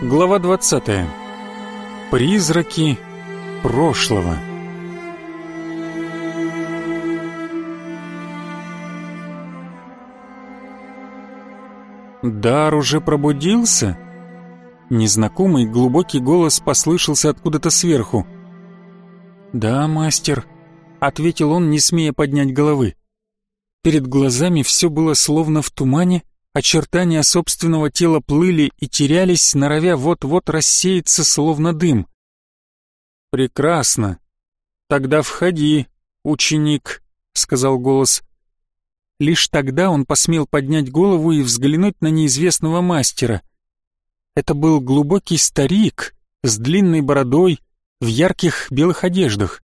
Глава 20. Призраки прошлого. Дар уже пробудился? Незнакомый глубокий голос послышался откуда-то сверху. «Да, мастер», — ответил он, не смея поднять головы. Перед глазами все было словно в тумане, очертания собственного тела плыли и терялись, норовя вот-вот рассеяться, словно дым. «Прекрасно. Тогда входи, ученик», — сказал голос. Лишь тогда он посмел поднять голову и взглянуть на неизвестного мастера. Это был глубокий старик с длинной бородой, в ярких белых одеждах.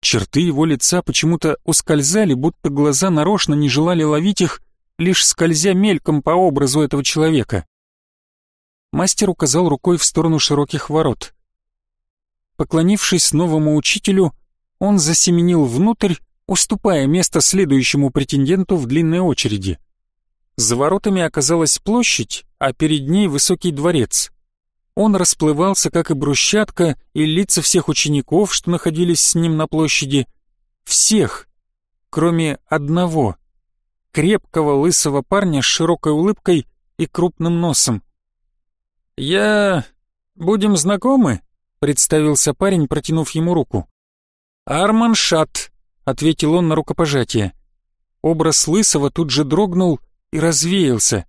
Черты его лица почему-то ускользали, будто глаза нарочно не желали ловить их, лишь скользя мельком по образу этого человека. Мастер указал рукой в сторону широких ворот. Поклонившись новому учителю, он засеменил внутрь, уступая место следующему претенденту в длинной очереди. За воротами оказалась площадь, а перед ней высокий дворец. Он расплывался, как и брусчатка, и лица всех учеников, что находились с ним на площади. Всех, кроме одного — крепкого лысого парня с широкой улыбкой и крупным носом. «Я... будем знакомы?» — представился парень, протянув ему руку. «Арман Шат», — ответил он на рукопожатие. Образ лысого тут же дрогнул и развеялся,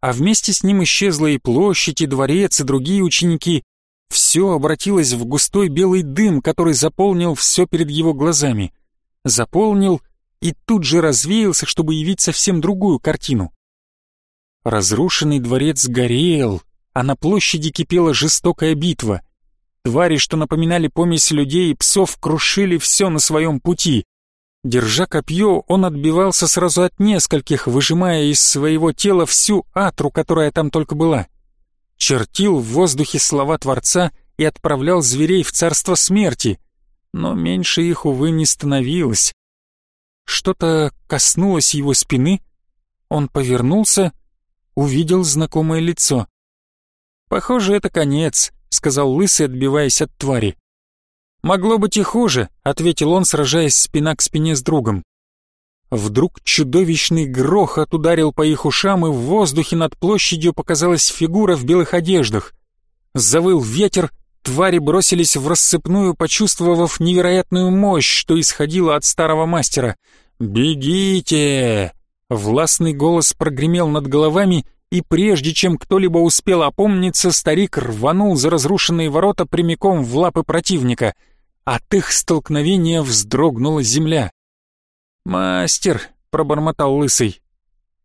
а вместе с ним исчезла и площадь, и дворец, и другие ученики. Все обратилось в густой белый дым, который заполнил все перед его глазами. Заполнил и тут же развеялся, чтобы явить совсем другую картину. Разрушенный дворец горел, а на площади кипела жестокая битва. Твари, что напоминали помесь людей и псов, крушили все на своем пути. Держа копье, он отбивался сразу от нескольких, выжимая из своего тела всю атру, которая там только была. Чертил в воздухе слова Творца и отправлял зверей в царство смерти. Но меньше их, увы, не становилось. Что-то коснулось его спины, он повернулся, увидел знакомое лицо. «Похоже, это конец», — сказал Лысый, отбиваясь от твари. «Могло быть и хуже», — ответил он, сражаясь спина к спине с другом. Вдруг чудовищный грохот ударил по их ушам, и в воздухе над площадью показалась фигура в белых одеждах. Завыл ветер, твари бросились в рассыпную, почувствовав невероятную мощь, что исходила от старого мастера — «Бегите!» Властный голос прогремел над головами, и прежде чем кто-либо успел опомниться, старик рванул за разрушенные ворота прямиком в лапы противника. От их столкновения вздрогнула земля. «Мастер!» — пробормотал лысый.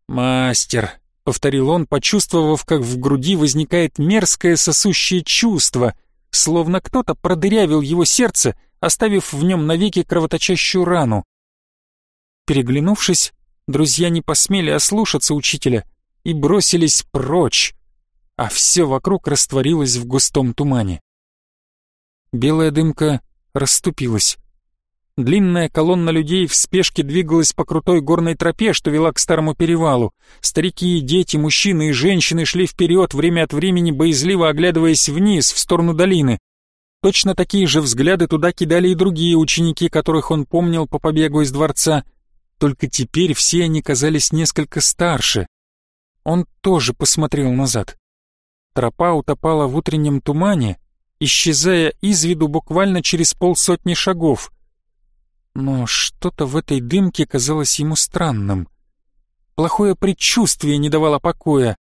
«Мастер!» — повторил он, почувствовав, как в груди возникает мерзкое сосущее чувство, словно кто-то продырявил его сердце, оставив в нем навеки кровоточащую рану. Переглянувшись, друзья не посмели ослушаться учителя и бросились прочь, а все вокруг растворилось в густом тумане. Белая дымка расступилась. Длинная колонна людей в спешке двигалась по крутой горной тропе, что вела к старому перевалу. Старики, дети, мужчины и женщины шли вперед, время от времени боязливо оглядываясь вниз, в сторону долины. Точно такие же взгляды туда кидали и другие ученики, которых он помнил по побегу из дворца — только теперь все они казались несколько старше. Он тоже посмотрел назад. Тропа утопала в утреннем тумане, исчезая из виду буквально через полсотни шагов. Но что-то в этой дымке казалось ему странным. Плохое предчувствие не давало покоя.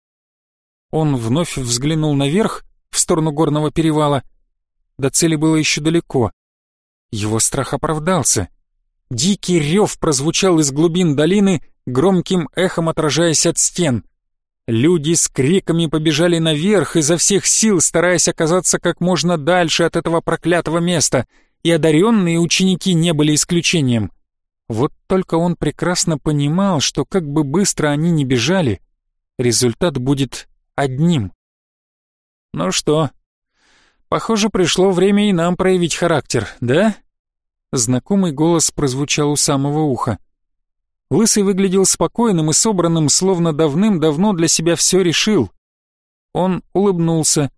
Он вновь взглянул наверх, в сторону горного перевала. До цели было еще далеко. Его страх оправдался — Дикий рев прозвучал из глубин долины, громким эхом отражаясь от стен. Люди с криками побежали наверх, изо всех сил стараясь оказаться как можно дальше от этого проклятого места, и одаренные ученики не были исключением. Вот только он прекрасно понимал, что как бы быстро они ни бежали, результат будет одним. «Ну что, похоже, пришло время и нам проявить характер, да?» Знакомый голос прозвучал у самого уха. Лысый выглядел спокойным и собранным, словно давным-давно для себя все решил. Он улыбнулся,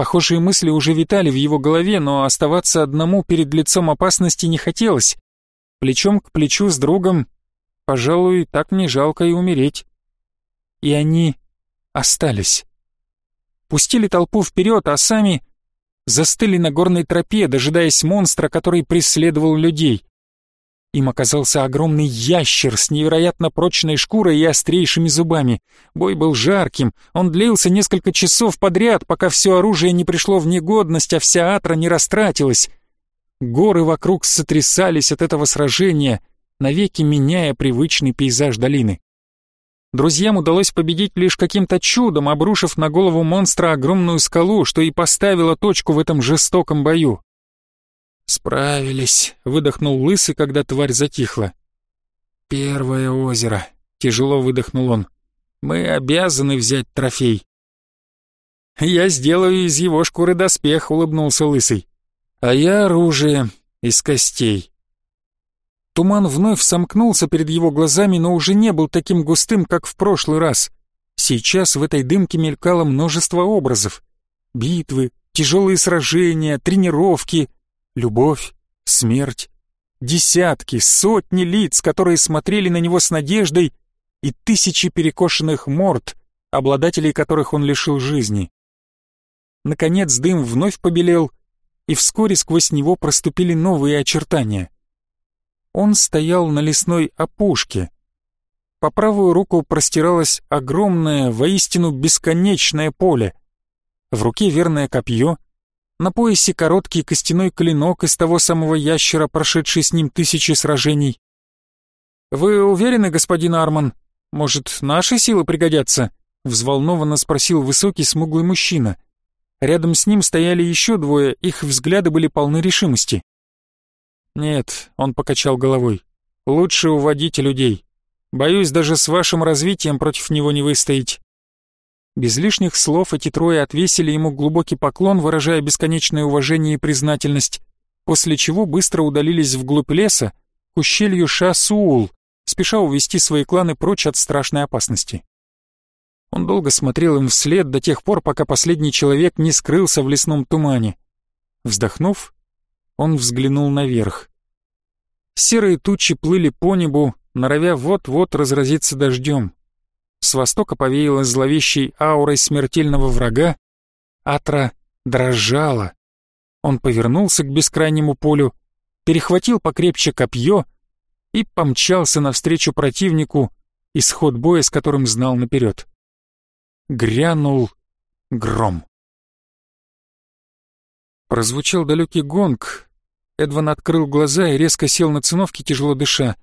Похожие мысли уже витали в его голове, но оставаться одному перед лицом опасности не хотелось. Плечом к плечу с другом, пожалуй, так не жалко и умереть. И они остались. Пустили толпу вперед, а сами застыли на горной тропе, дожидаясь монстра, который преследовал людей. Им оказался огромный ящер с невероятно прочной шкурой и острейшими зубами. Бой был жарким, он длился несколько часов подряд, пока все оружие не пришло в негодность, а вся атра не растратилась. Горы вокруг сотрясались от этого сражения, навеки меняя привычный пейзаж долины. Друзьям удалось победить лишь каким-то чудом, обрушив на голову монстра огромную скалу, что и поставило точку в этом жестоком бою. «Справились», — выдохнул Лысый, когда тварь затихла. «Первое озеро», — тяжело выдохнул он. «Мы обязаны взять трофей». «Я сделаю из его шкуры доспех», — улыбнулся Лысый. «А я оружие из костей». Туман вновь сомкнулся перед его глазами, но уже не был таким густым, как в прошлый раз. Сейчас в этой дымке мелькало множество образов. Битвы, тяжелые сражения, тренировки — любовь, смерть, десятки, сотни лиц, которые смотрели на него с надеждой, и тысячи перекошенных морд, обладателей которых он лишил жизни. Наконец дым вновь побелел, и вскоре сквозь него проступили новые очертания. Он стоял на лесной опушке. По правую руку простиралось огромное, воистину бесконечное поле. В руке верное копье — на поясе короткий костяной клинок из того самого ящера, прошедший с ним тысячи сражений. «Вы уверены, господин Арман? Может, наши силы пригодятся?» — взволнованно спросил высокий смуглый мужчина. Рядом с ним стояли еще двое, их взгляды были полны решимости. «Нет», — он покачал головой, — «лучше уводите людей. Боюсь, даже с вашим развитием против него не выстоять». Без лишних слов эти трое отвесили ему глубокий поклон, выражая бесконечное уважение и признательность, после чего быстро удалились вглубь леса, к ущелью Ша-Суул, спеша увести свои кланы прочь от страшной опасности. Он долго смотрел им вслед до тех пор, пока последний человек не скрылся в лесном тумане. Вздохнув, он взглянул наверх. Серые тучи плыли по небу, норовя вот-вот разразиться дождем. С востока повеяло зловещей аурой смертельного врага. Атра дрожала. Он повернулся к бескрайнему полю, перехватил покрепче копье и помчался навстречу противнику, исход боя с которым знал наперед. Грянул гром. Прозвучал далекий гонг. Эдван открыл глаза и резко сел на циновке, тяжело дыша.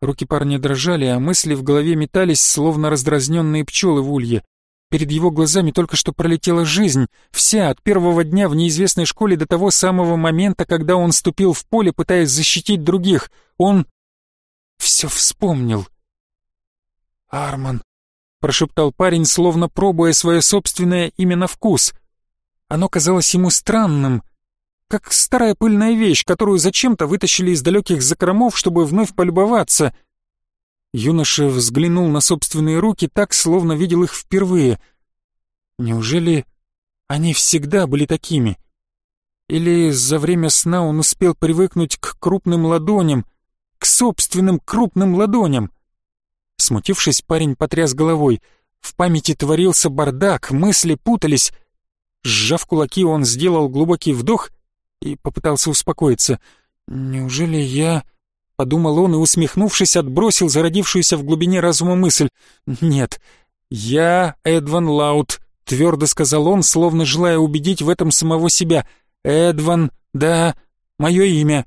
Руки парня дрожали, а мысли в голове метались, словно раздразненные пчелы в улье. Перед его глазами только что пролетела жизнь, вся, от первого дня в неизвестной школе до того самого момента, когда он ступил в поле, пытаясь защитить других. Он все вспомнил. «Арман», — прошептал парень, словно пробуя свое собственное имя на вкус. Оно казалось ему странным, как старая пыльная вещь, которую зачем-то вытащили из далеких закромов, чтобы вновь полюбоваться. Юноша взглянул на собственные руки так, словно видел их впервые. Неужели они всегда были такими? Или за время сна он успел привыкнуть к крупным ладоням, к собственным крупным ладоням? Смутившись, парень потряс головой. В памяти творился бардак, мысли путались. Сжав кулаки, он сделал глубокий вдох и попытался успокоиться. «Неужели я...» — подумал он и, усмехнувшись, отбросил зародившуюся в глубине разума мысль. «Нет, я Эдван Лаут», — твердо сказал он, словно желая убедить в этом самого себя. «Эдван, да, мое имя».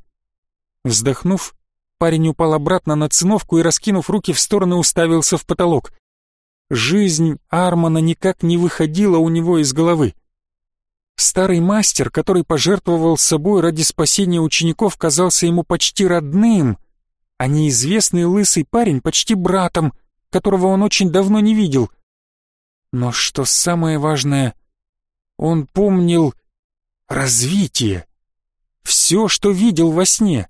Вздохнув, парень упал обратно на циновку и, раскинув руки в стороны, уставился в потолок. Жизнь Армана никак не выходила у него из головы. Старый мастер, который пожертвовал собой ради спасения учеников, казался ему почти родным, а неизвестный лысый парень почти братом, которого он очень давно не видел. Но что самое важное, он помнил развитие. Все, что видел во сне.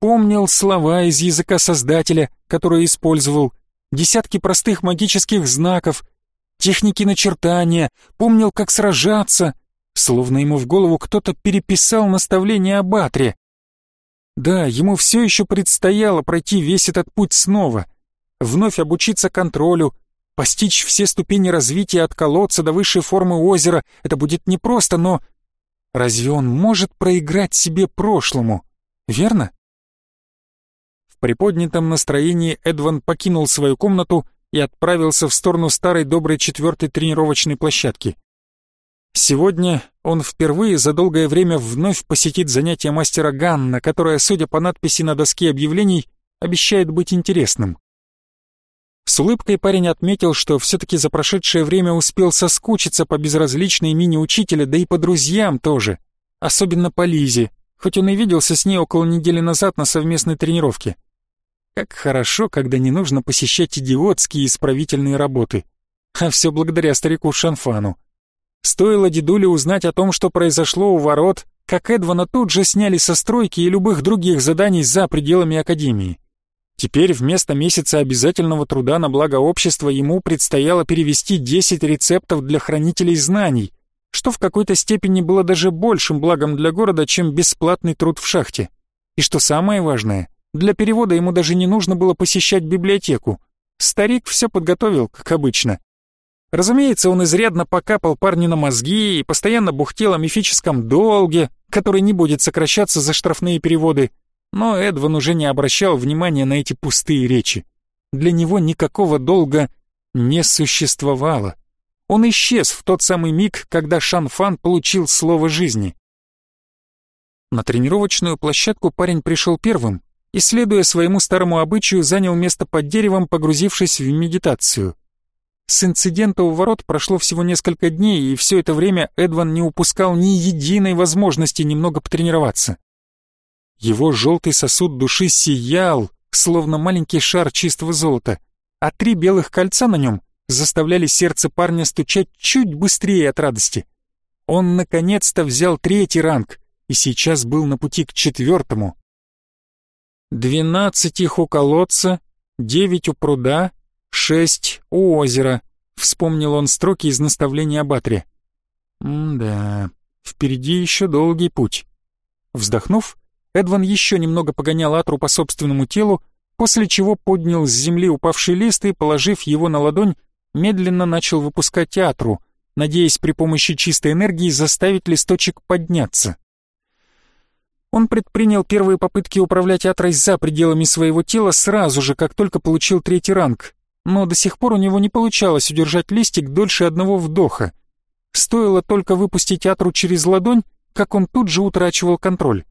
Помнил слова из языка Создателя, которые использовал, десятки простых магических знаков, техники начертания, помнил, как сражаться — словно ему в голову кто-то переписал наставление об Атре. Да, ему все еще предстояло пройти весь этот путь снова, вновь обучиться контролю, постичь все ступени развития от колодца до высшей формы озера. Это будет непросто, но разве он может проиграть себе прошлому, верно? В приподнятом настроении Эдван покинул свою комнату и отправился в сторону старой доброй четвертой тренировочной площадки. Сегодня он впервые за долгое время вновь посетит занятие мастера Ганна, которое, судя по надписи на доске объявлений, обещает быть интересным. С улыбкой парень отметил, что все-таки за прошедшее время успел соскучиться по безразличной мини-учителя, да и по друзьям тоже, особенно по Лизе, хоть он и виделся с ней около недели назад на совместной тренировке. Как хорошо, когда не нужно посещать идиотские исправительные работы. А все благодаря старику Шанфану. Стоило дедуле узнать о том, что произошло у ворот, как Эдвана тут же сняли со стройки и любых других заданий за пределами Академии. Теперь вместо месяца обязательного труда на благо общества ему предстояло перевести 10 рецептов для хранителей знаний, что в какой-то степени было даже большим благом для города, чем бесплатный труд в шахте. И что самое важное, для перевода ему даже не нужно было посещать библиотеку. Старик все подготовил, как обычно. Разумеется, он изрядно покапал парню на мозги и постоянно бухтел о мифическом долге, который не будет сокращаться за штрафные переводы, но Эдван уже не обращал внимания на эти пустые речи. Для него никакого долга не существовало. Он исчез в тот самый миг, когда Шанфан получил слово жизни. На тренировочную площадку парень пришел первым и, следуя своему старому обычаю, занял место под деревом, погрузившись в медитацию. С инцидента у ворот прошло всего несколько дней, и все это время Эдван не упускал ни единой возможности немного потренироваться. Его желтый сосуд души сиял, словно маленький шар чистого золота, а три белых кольца на нем заставляли сердце парня стучать чуть быстрее от радости. Он наконец-то взял третий ранг и сейчас был на пути к четвертому. Двенадцать их у колодца, девять у пруда, «Шесть у озера», — вспомнил он строки из наставления об Атре. «М-да, впереди еще долгий путь». Вздохнув, Эдван еще немного погонял Атру по собственному телу, после чего поднял с земли упавший лист и, положив его на ладонь, медленно начал выпускать Атру, надеясь при помощи чистой энергии заставить листочек подняться. Он предпринял первые попытки управлять Атрой за пределами своего тела сразу же, как только получил третий ранг, но до сих пор у него не получалось удержать листик дольше одного вдоха. Стоило только выпустить атру через ладонь, как он тут же утрачивал контроль.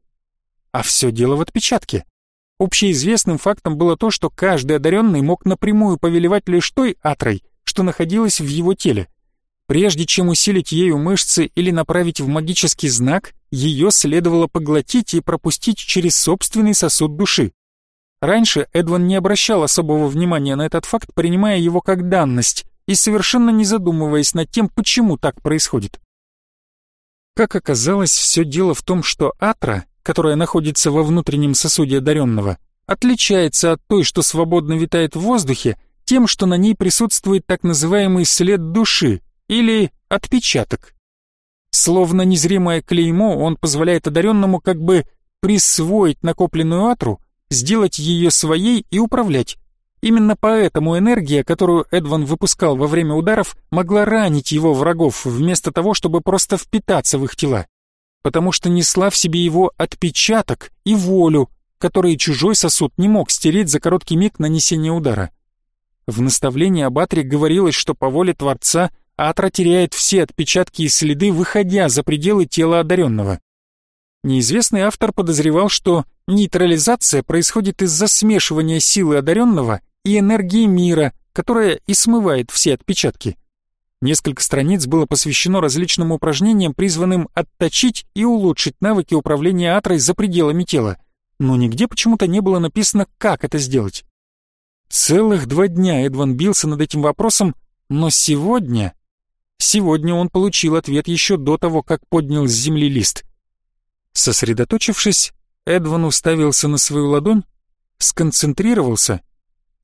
А все дело в отпечатке. Общеизвестным фактом было то, что каждый одаренный мог напрямую повелевать лишь той атрой, что находилась в его теле. Прежде чем усилить ею мышцы или направить в магический знак, ее следовало поглотить и пропустить через собственный сосуд души. Раньше Эдван не обращал особого внимания на этот факт, принимая его как данность и совершенно не задумываясь над тем, почему так происходит. Как оказалось, все дело в том, что атра, которая находится во внутреннем сосуде одаренного, отличается от той, что свободно витает в воздухе, тем, что на ней присутствует так называемый след души или отпечаток. Словно незримое клеймо, он позволяет одаренному как бы присвоить накопленную атру, сделать ее своей и управлять. Именно поэтому энергия, которую Эдван выпускал во время ударов, могла ранить его врагов, вместо того, чтобы просто впитаться в их тела. Потому что несла в себе его отпечаток и волю, которые чужой сосуд не мог стереть за короткий миг нанесения удара. В наставлении об Атре говорилось, что по воле Творца Атра теряет все отпечатки и следы, выходя за пределы тела одаренного. Неизвестный автор подозревал, что нейтрализация происходит из-за смешивания силы одаренного и энергии мира, которая и смывает все отпечатки. Несколько страниц было посвящено различным упражнениям, призванным отточить и улучшить навыки управления атрой за пределами тела, но нигде почему-то не было написано, как это сделать. Целых два дня Эдван бился над этим вопросом, но сегодня... Сегодня он получил ответ еще до того, как поднял с земли лист. Сосредоточившись, Эдван уставился на свою ладонь, сконцентрировался,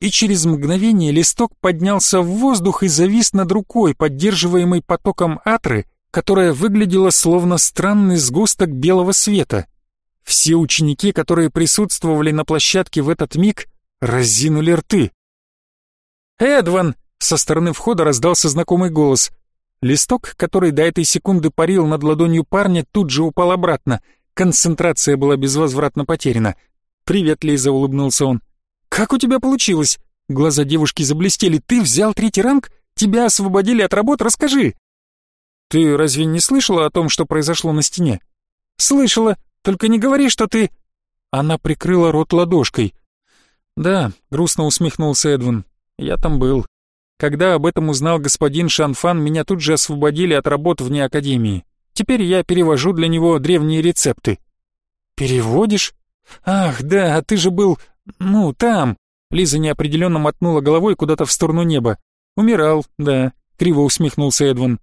и через мгновение листок поднялся в воздух и завис над рукой, поддерживаемый потоком атры, которая выглядела словно странный сгусток белого света. Все ученики, которые присутствовали на площадке в этот миг, разинули рты. «Эдван!» — со стороны входа раздался знакомый голос. Листок, который до этой секунды парил над ладонью парня, тут же упал обратно. Концентрация была безвозвратно потеряна. «Привет, Лиза», — улыбнулся он. «Как у тебя получилось?» Глаза девушки заблестели. «Ты взял третий ранг? Тебя освободили от работ? Расскажи!» «Ты разве не слышала о том, что произошло на стене?» «Слышала. Только не говори, что ты...» Она прикрыла рот ладошкой. «Да», — грустно усмехнулся Эдвин. «Я там был. Когда об этом узнал господин Шанфан, меня тут же освободили от работ вне академии. Теперь я перевожу для него древние рецепты». «Переводишь? Ах, да, ты же был... ну, там...» Лиза неопределенно мотнула головой куда-то в сторону неба. «Умирал, да», — криво усмехнулся Эдвин.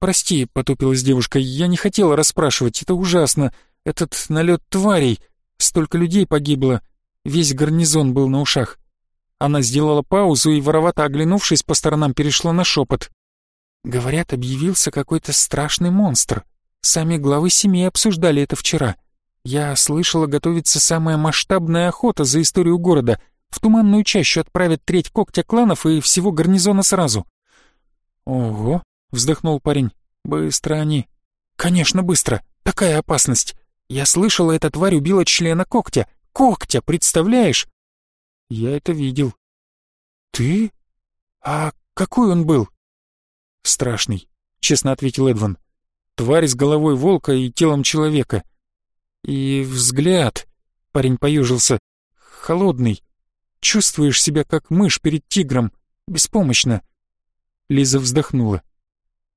«Прости», — потупилась девушка, — «я не хотела расспрашивать, это ужасно. Этот налет тварей, столько людей погибло, весь гарнизон был на ушах». Она сделала паузу и, воровато оглянувшись по сторонам, перешла на шепот. Говорят, объявился какой-то страшный монстр. Сами главы семьи обсуждали это вчера. Я слышала, готовится самая масштабная охота за историю города. В туманную чащу отправят треть когтя кланов и всего гарнизона сразу. Ого, вздохнул парень. Быстро они. Конечно, быстро. Такая опасность. Я слышала, эта тварь убила члена когтя. Когтя, представляешь? Я это видел. Ты? А какой он был? «Страшный», — честно ответил Эдван. «Тварь с головой волка и телом человека. И взгляд...» — парень поюжился. «Холодный. Чувствуешь себя как мышь перед тигром. Беспомощно». Лиза вздохнула.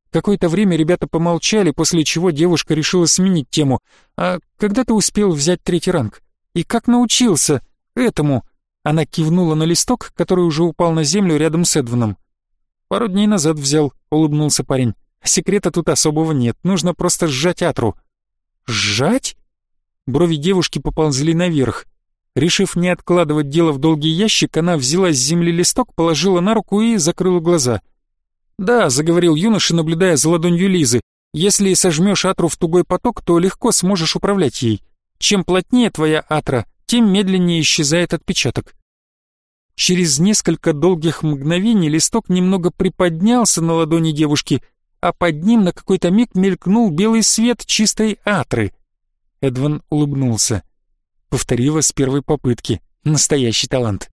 Какое-то время ребята помолчали, после чего девушка решила сменить тему. «А когда ты успел взять третий ранг? И как научился этому?» Она кивнула на листок, который уже упал на землю рядом с Эдваном. «Пару дней назад взял», — улыбнулся парень. «Секрета тут особого нет, нужно просто сжать атру». «Сжать?» Брови девушки поползли наверх. Решив не откладывать дело в долгий ящик, она взяла с земли листок, положила на руку и закрыла глаза. «Да», — заговорил юноша, наблюдая за ладонью Лизы, «если сожмешь атру в тугой поток, то легко сможешь управлять ей. Чем плотнее твоя атра, тем медленнее исчезает отпечаток. Через несколько долгих мгновений листок немного приподнялся на ладони девушки, а под ним на какой-то миг мелькнул белый свет чистой атры. Эдван улыбнулся. Повторила с первой попытки. Настоящий талант.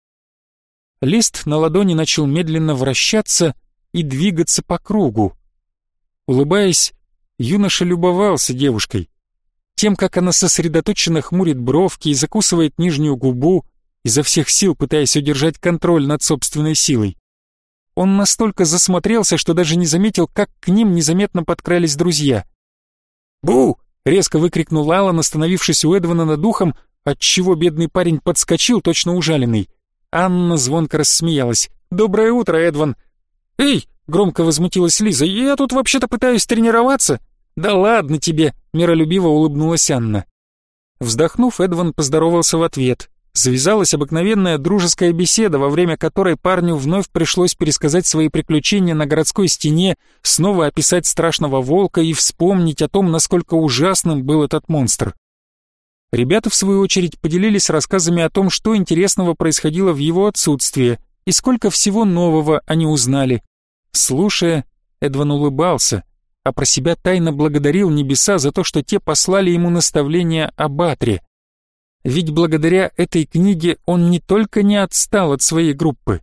Лист на ладони начал медленно вращаться и двигаться по кругу. Улыбаясь, юноша любовался девушкой. Тем, как она сосредоточенно хмурит бровки и закусывает нижнюю губу, изо всех сил пытаясь удержать контроль над собственной силой. Он настолько засмотрелся, что даже не заметил, как к ним незаметно подкрались друзья. «Бу!» — резко выкрикнул Алан, остановившись у Эдвана над ухом, отчего бедный парень подскочил, точно ужаленный. Анна звонко рассмеялась. «Доброе утро, Эдван!» «Эй!» — громко возмутилась Лиза. «Я тут вообще-то пытаюсь тренироваться!» «Да ладно тебе!» — миролюбиво улыбнулась Анна. Вздохнув, Эдван поздоровался в ответ. Завязалась обыкновенная дружеская беседа, во время которой парню вновь пришлось пересказать свои приключения на городской стене, снова описать страшного волка и вспомнить о том, насколько ужасным был этот монстр. Ребята, в свою очередь, поделились рассказами о том, что интересного происходило в его отсутствие и сколько всего нового они узнали. Слушая, Эдван улыбался, а про себя тайно благодарил небеса за то, что те послали ему наставления об Атре. Ведь благодаря этой книге он не только не отстал от своей группы,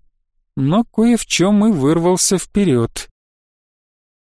но кое в чем и вырвался вперед.